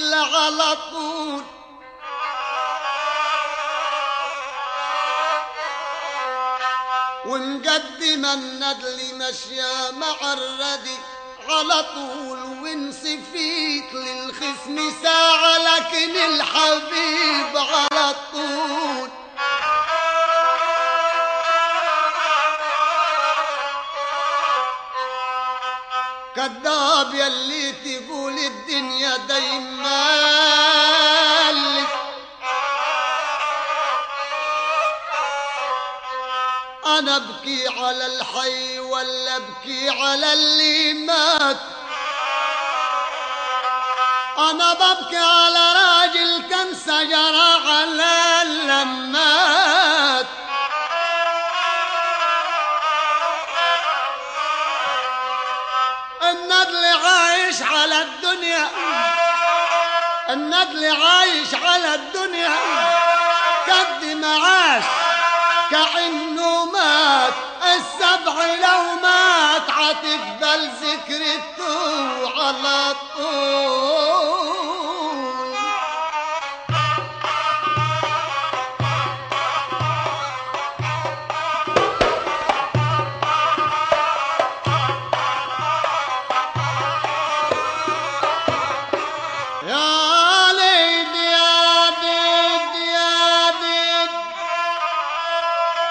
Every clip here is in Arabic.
ينزل على طول ومقدمة الندل ماشية مع الردي على طول ونصفيت للخصم ساعة لكن الحبيب على طول كذاب يلي تقول الدنيا دايما أنا أبكي على الحي ولا أبكي على اللي مات؟ أنا ببكي على راجل كان سجرة النضل عايش على الدنيا. النضل عايش على الدنيا. قد ما عاش كأنه مات. السبع لو مات عتقبل ذكرته على طول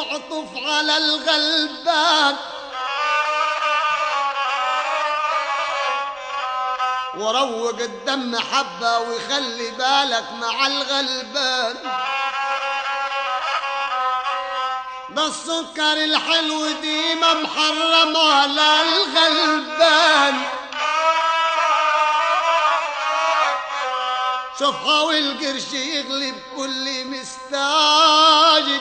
ومعطف على الغلبان. وروق الدم حبة وخلي بالك مع الغلبان. ده السكر الحلو ديما محرم على الغلبان. شوف حاول قرش يغلب كل مستعجب